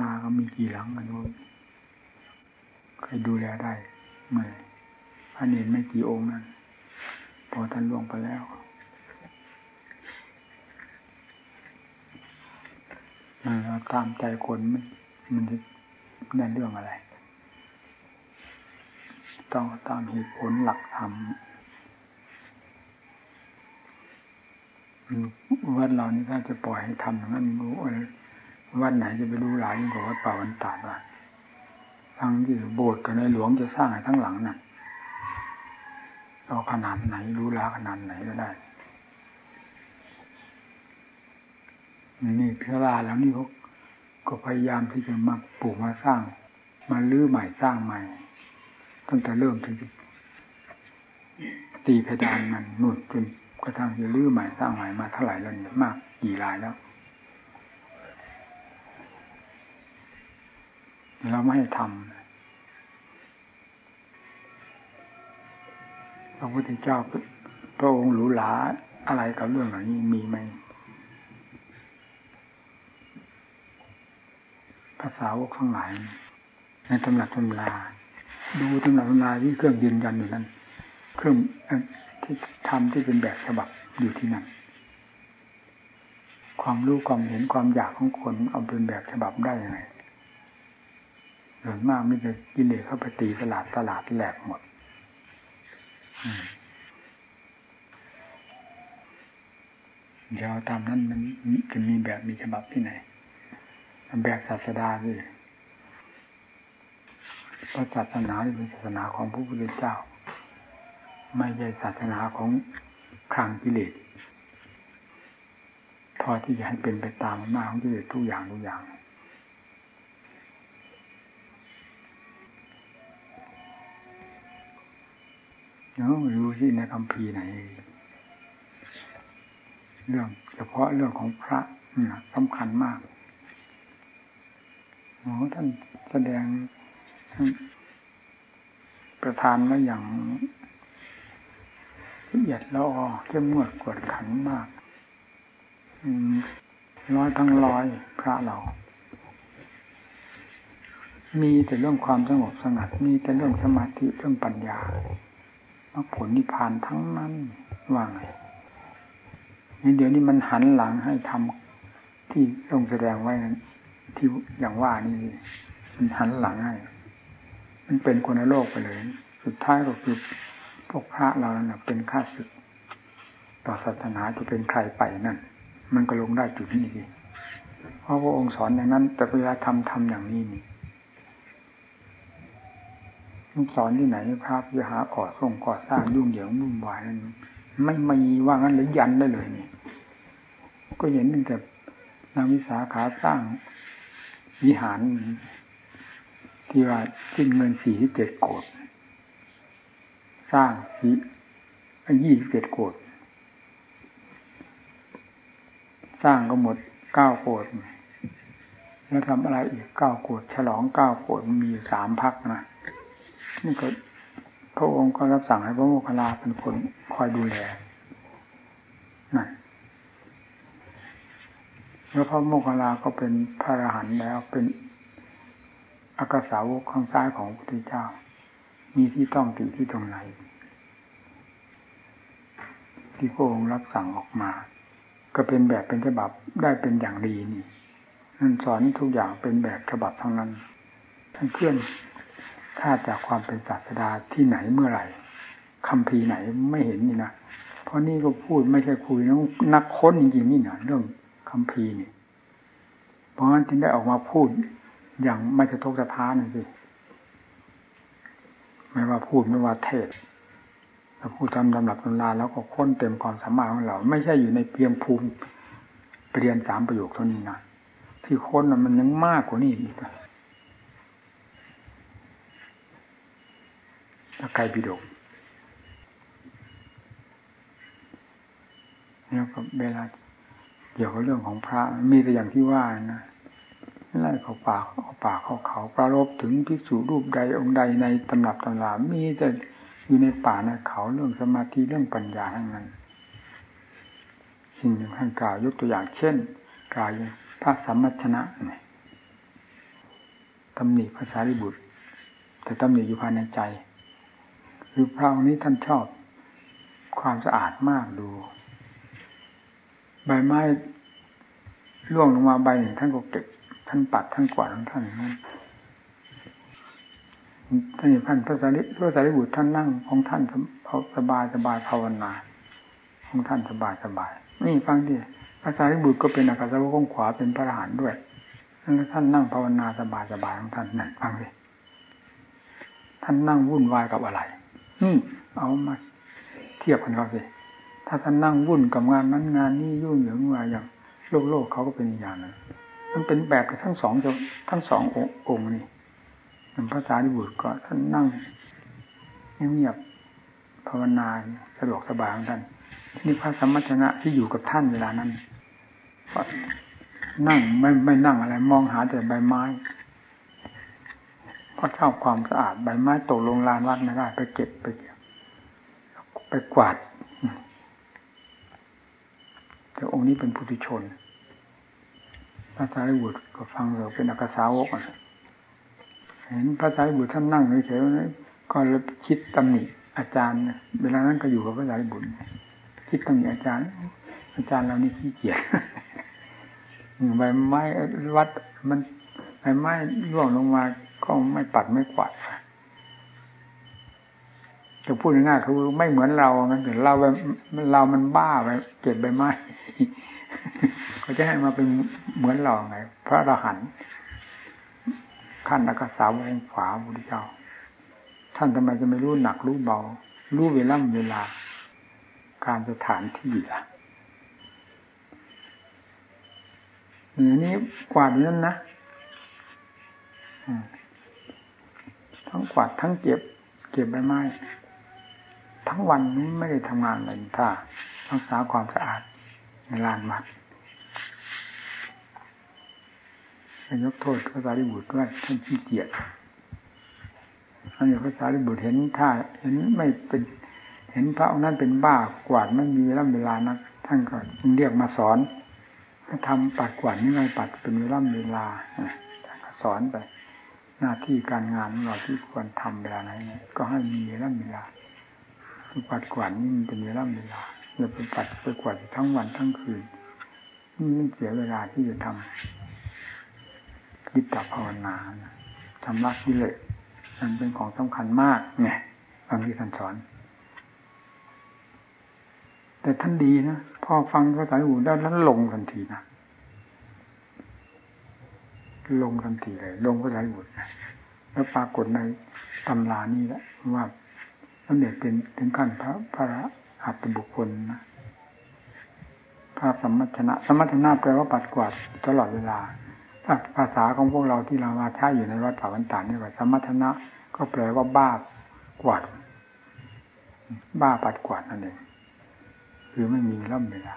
ลาก็มีกี่หลังกันรู้ใครดูแลได้ไม่พระเนรไม่กี่องค์นั้นพอท่านล่วงไปแล้วมันตามใจคนมันมันจะนั่นเรื่องอะไร ต้องตามเหตุผลหลักธรรมวัดเรานี่ถ้าจะปล่อยให้ทำอย่างนั้นรู้ วัดไหนจะไปรู้หลายยิ่งกว่าวัดป่าวันตาดว่าทั้งที่โบสถ์กับในหลวงจะสร้างให้ทั้งหลังนั่นเอาขนาดไหนรู้ล้าขนาดไหนก็ได้ นี่พิราแล้วนี่เขาก็พยายามที่จะมาปลูกมาสร้าง มาลื้อใหม่สร้างใหม่ตั้งแต่เริ่มถึงตีเพดานมันนุ่นจนกระทั่งจะลื้อใหม่สร้างใหม่มาเท่าไหร่แล้วเนี่ยมากกี่รายแล้ว เราไม่ทำพระพุทธเจ้าพระองค์หรูหราอะไรกับเรื่องเหล่านี้มีไหมภาษาวกทั้งหลายในตำหนักตำราดูตำหนักตำราที่เครื่องยืนยันอยู่นั้น เครื่องที่ทำที่เป็นแบบฉบับอยู่ที่นั่นความรู้ความเห็นความอยากของคนเอาเป็นแบบฉบับได้ยังไง ส่วนมากไม่จะกินเลยเข้าไปตีตลาดตลาดแหลกหมดเดี๋ยวตามนั้นมันจะมีแบบมีฉบับที่ไหนแบบศาสดาสิพระศาสนาเป็นศาสนาของพระพุทธเจ้า ไม่ใช่ศาสนาของครังกิเลสพอที่จะให้เป็นไปตามหน้าของกิเลสทุกอย่างทุกอย่าง เนาะรู้ที่ในคำพีไหน เรื่องเฉพาะเรื่องของพระเนี่ยสำคัญมากโอ้ท่านแสดงประธานมาอย่างละเอียดแล้วอเข้มงวดกวดขันมากร้อยทั้งร้อยพระเรา มีแต่เรื่องความสงบสงัด มีแต่เรื่องสมาธิเรื่องปัญญา มรรคผลนิพพานทั้งนั้นว่าไงนี่เดี๋ยวนี้มันหันหลังให้ทำที่ต้องแสดงไว้นั้นที่อย่างว่านี่มันหันหลังให้ มันเป็นคนในโลกไปเลย สุดท้ายก็คือพวกพระเราเนี่ยเป็นข้าศึก ต่อศาสนาจะเป็นใครไปนั่น มันก็ลงได้จุดนี้ดีเพราะพระองค์สอนอย่างนั้น แต่เวลาทำทำอย่างนี้นี่ สอนที่ไหนพระจะหาก่อส่งก่อสร้างยุ่งเหยิงวุ่นวายนั้นไม่มีว่างั้นหรือยันได้เลยนี่ก็เห็นตั้งแต่นางวิสาขาสร้างวิหารที่ว่าสิ้นเงินสี่ที่เจ็ดโกดสร้างสี่ยี่สิบเจ็ดโกดสร้างก็หมดเก้าโกดแล้วทำอะไรอีกเก้าโกดฉลองเก้าโกดมีสามพักนะ นี่ก็พระองค์ก็รับสั่งให้พระโมคคัลลาเป็นคนคอยดูแลนั่นแล้วพระโมคคัลลาก็เป็นพระอรหันต์แล้วเป็นอากาสาวกข้างซ้ายของพระพุทธเจ้า มีที่ต้องติที่ตรงไหน ที่พระองค์รับสั่งออกมา ก็เป็นแบบเป็นฉบับได้เป็นอย่างดีนี่นั่นสอนทุกอย่างเป็นแบบฉบับทั้งนั้นท่านเคลื่อน ถ้าจากความเป็นศาสดาที่ไหนเมื่อไหร่คำพีไหนไม่เห็นนี่นะเพราะนี่ก็พูดไม่ใช่คุยนะนักค้นจริงๆนี่นะเรื่องคำพีนี่เพราะฉะนั้นจึงได้ออกมาพูดอย่างไม่สะทกสะท้านสิไม่ว่าพูดไม่ว่าเทศถ้าพูดทำตำรับตำราแล้วก็ค้นเต็มความสามารถของเรา ไม่ใช่อยู่ในเพียงภูมิเรียนสามประโยคเท่านี้นะที่ค้นมันยังมากกว่านี้อีก ถ้าใครปิดกแล้วก็เวลาเกี่ยวกับเรื่องของพระ มีแต่อย่างที่ว่านะไล่เขาป่าเขาป่าเขาเขาประรบถึงภิกษุรูปใดองค์ใดในตำรับตำรามีแต่อยู่ในป่าในเขาเรื่องสมาธิเรื่องปัญญาทั้งนั้นสิ่งหนึ่งท่านกล่าวยกตัวอย่างเช่นกล่าวพระสัมมัชนะเนี่ยตำหนิภาษาริบุตร แต่ตำหนิอยู่ภายในใจ คือพระองค์นี้ท่านชอบความสะอาดมากดู ใบไม้ร่วงลงมาใบหนึ่งท่านก็เก็บ ท่านปัดท่านกวาดของท่านนั้นท่านท่านพระสารีพระสารีบุตรท่านนั่งของท่านสบายสบายภาวนาของท่านสบายสบาย นี่ฟังดิพระสารีบุตรก็เป็นอาการสวกของขวาเป็นพระอรหันต์ด้วยแล้วท่านนั่งภาวนาสบายสบายของท่านนั่นฟังดิท่านนั่งวุ่นวายกับอะไร นี่เอามาเทียบกันเขาสิถ้าท่านนั่งวุ่นกับงานนั้นงานนี้ยุ่งเหยิงวาอย่างโลกโลกเขาก็เป็นอย่างนั้นมันเป็นแบบกับทั้งสองทั้งสององค์นี่พระสารีบุตรก็ท่านนั่งเงียบภาวนาสะดวกสบายของท่านนี่พระสมัชนะที่อยู่กับท่านเวลานั้นนั่งไม่ไม่นั่งอะไร มองหาแต่ใบไม้ ก็ชอบความสะอาดใบไม้ตกลงลานวัดไม่ได้ไปเก็บไปเก็บไปกวาดแต่องค์นี้เป็นปุถุชนพระสารีบุตรก็ฟังเราเป็นอักษาวกเห็นพระสารีบุตรท่านนั่งเฉยๆก็เลยคิดตำหนิอาจารย์เวลานั้นก็อยู่กับพระสารีบุตรคิดตำหนิอาจารย์ อาจารย์เรานี่ขี้เกียจใบไม้วัดมันใบไม้ร่วงลงมา ก็ไม่ปัดไม่กวาดจะพูดง่ายๆคือไม่เหมือนเรางั้นถึงเราเรามันบ้าไปเก็บใบไม้เขาจะให้มาเป็นเหมือนเราไง พระอรหันต์ขั้นอักษาวงฝาบุตรเจ้า ท่านทำไมจะไม่รู้หนักรู้เบา รู้เวลาเวลา การสถานที่ล่ะนี่กวาดนั่นนะ ทั้งกวาดทั้งเก็บ เก็บใบไม้ทั้งวันนี้ไม่ได้ทำงานเลยถ้ารักษาความสะอาดในลานวัดยกโทษพระสารีบุตรว่าท่านขี้เกียจอันนี้พระสารีบุตรเห็นท่าเห็นไม่เป็น เห็นพระองค์นั้นเป็นบ้ากวาดไม่มีเวลาเวลานัก ท่านก็เรียกมาสอนถ้ทำปัดกวาดนี่ไงปัดเป็นเวลาเวลาท่านก็สอนไป หน้าที่การงานเราที่ควรทำเวลาไหนก็ให้มีเวลาเวลาปัดกวาดนี่มันเป็นเวลาเวลาอย่าไปปัดไปกวาดทั้งวันทั้งคืนนี่เสียเวลาที่จะทำคิดตภาวนาทำรักกิเลสมันเป็นของสำคัญมากไงบางทีท่านสอน แต่ท่านดีนะพอฟังภาษาอูได้แล้วลงทันทีนะ ลงทันทีเลย ลงภาษาอูนะแล้วปรากฏในตำรานี่แหละว่าพระเดชเป็นถึงขั้นพระพระอัตบุคคลนะพระสมัชนะสมัชนะแปลว่าปัดกวาดตลอดเวลาภาษาของพวกเราที่เรามาใช้อยู่ในวัดป่าวันตานี่ว่าสมัทนะก็แปลว่าบ้ากวาดบ้าปัดกวาดนั่นเองคือไม่มีร่ำเวลา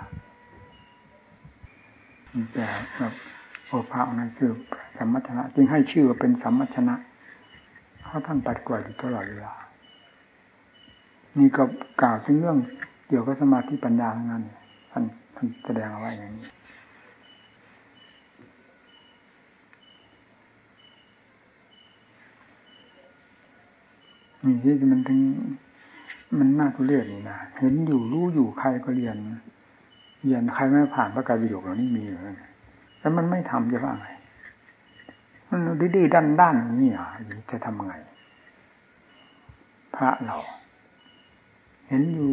แต่แบบ โอภานั้นคือสัมัชนะ จึงให้ชื่อว่าเป็นสัมัชนะเพราะท่านปัดกวาดอยู่ตลอดเวลานี่ก็กล่าวถึงเรื่องเกี่ยวกับสมาธิปัญญาทั้งนั้นท่านท่านแสดงเอาไว้อย่างนี้นี่ที่มันถึงมันน่าทุเรศนี่นะเห็นอยู่รู้อยู่ใครก็เรียนเรียนใครไม่ผ่านพระกายวิโยคเหล่านี้มีอยู่ แล้วมันไม่ทำจะว่าไงมันดื้อด้านด้านนี่อะจะทำไง พระเรา เห็นอยู่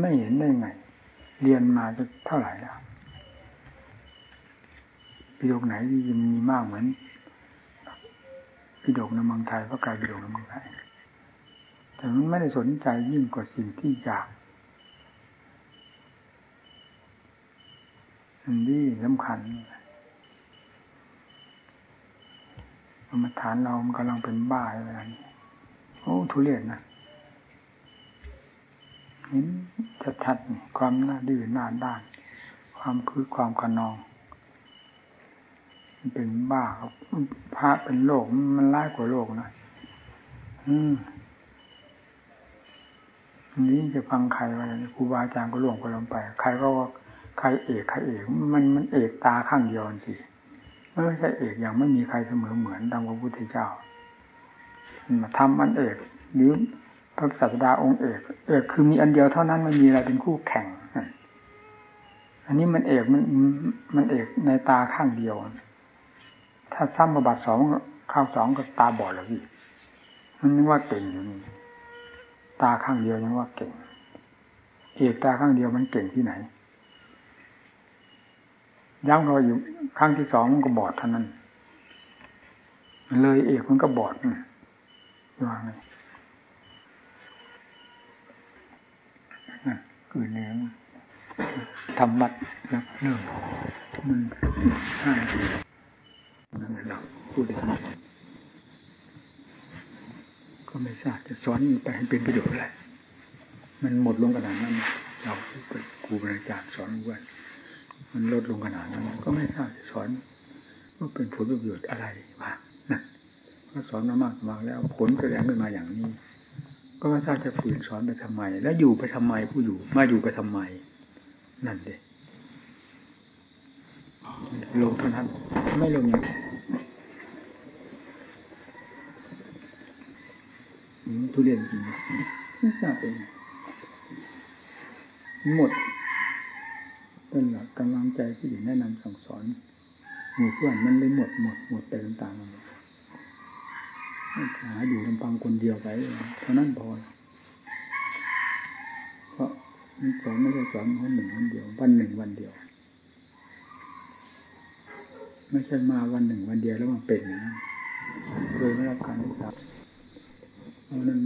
ไม่เห็นได้ไง เรียนมาจะเท่าไหร่แล้วประโยคไหนที่มีมากเหมือนพิดกในเมืองไทยพระกายพิดกในเมืองไทยแต่มันไม่ได้สนใจยิ่งกว่าสิ่งที่อยาก อันนี้สำคัญกรรมฐานเรามันกำลังเป็นบ้าอะไรนี้โอ้ทุเรศนะเห็นชัดๆความหน้าดื้อหน้าด้าน ความคือความขนองเป็นบ้าครับพระเป็นโลกมันร้ายกว่าโลกนะอืมนี้จะฟังใครว่าครูบาอาจารย์ก็ล่วงไปลงไป ใครก็ว่า ใครเอกใครเอกมันมันเอกตาข้างเดียวสิไม่ใช่เอกอย่างไม่มีใครเสมอเหมือนดังพระพุทธเจ้าทำอันเอกหรือพระศาสดาองค์เอก เอกคือมีอันเดียวเท่านั้นไม่มีอะไรเป็นคู่แข่งอันนี้มันเอกมันมันเอกในตาข้างเดียว ถ้าซ้ำประบัติสองข้าวสองก็ตาบอดแล้วพี่มันนึกว่าเก่งอยู่นี่ตาข้างเดียวยังว่าเก่ง เอกตาข้างเดียวมันเก่งที่ไหน ย้ำเขาอยู่ครั้งที่สองมันก็บอดเท่านั้นเลยเอกมันก็บอดว่าไงคือเนื้อทำมัดนะเรื่องมันห้านั่นเราพูดได้ก็ไม่ทราบจะสอนไปให้เป็นประโยชน์อะไรมันหมดลงขนาดนั้นเราเป็นครูบาอาจารย์สอนว่า มันลดลงขนาดนั้นก็ไม่ทราบจะสอนว่าเป็นผลประโยชน์อะไรวะนั่นก็สอนมามากมากแล้วผลแสดงขึ้นมาอย่างนี้ ก็ไม่ทราบจะฝืนสอนไปทำไม แล้วอยู่ไปทำไมผู้อยู่มาอยู่ไปทำไม นั่นเด็ลงเท่านั้นไม่ลงอย่างทุเรียนจริงไม่ทราบเป็นหมด เป็นหลักกำลังใจที่อยู่แนะนำสั่งสอนหมู่เพื่อนมันเลยหมดหมดหมดไปต่างๆหาอยู่ลำพังคนเดียวไปเท่านั้นพอเพราะสอนไม่ได้สอนคนหนึ่งคนเดียว วันหนึ่งวันเดียว ไม่ใช่มาวันหนึ่งวันเดียวแล้วมันเป็นนะโดยไม่รับการศึกษาเพราะนั้น